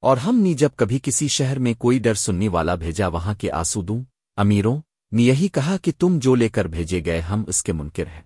اور ہم نے جب کبھی کسی شہر میں کوئی ڈر سننے والا بھیجا وہاں کے آسودوں، امیروں نے یہی کہا کہ تم جو لے کر بھیجے گئے ہم اس کے منکر ہیں۔